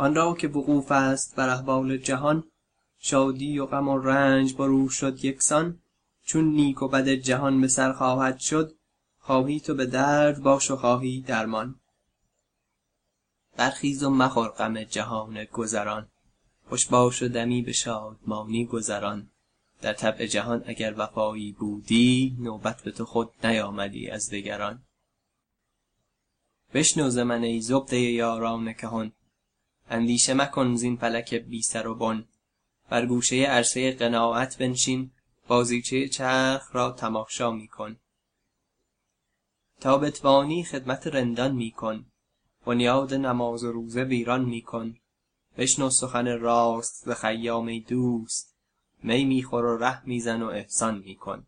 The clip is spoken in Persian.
آن را که وقوف است بر احوال جهان شادی و غم و رنج بر او شد یکسان. چون نیک و بد جهان به سر خواهد شد خواهی تو به درد باش و خواهی درمان. برخیز و مخور غم جهان گذران. خوش باش و دمی به شادمانی گذران. در طبع جهان اگر وفایی بودی نوبت به تو خود نیامدی از دگران. بشنو ز من ای زبده یاران کهن. اندیشه مکن زین فلک بی سر و بن. بر گوشه عرصه قناعت بنشین بازیچه چرخ را تماشا می کن تا بتوانی خدمت رندان می کن بنیاد نماز و روزه ویران می کن بشنو سخن راست ز خیام دوست می می خور و ره می زن و احسان می کن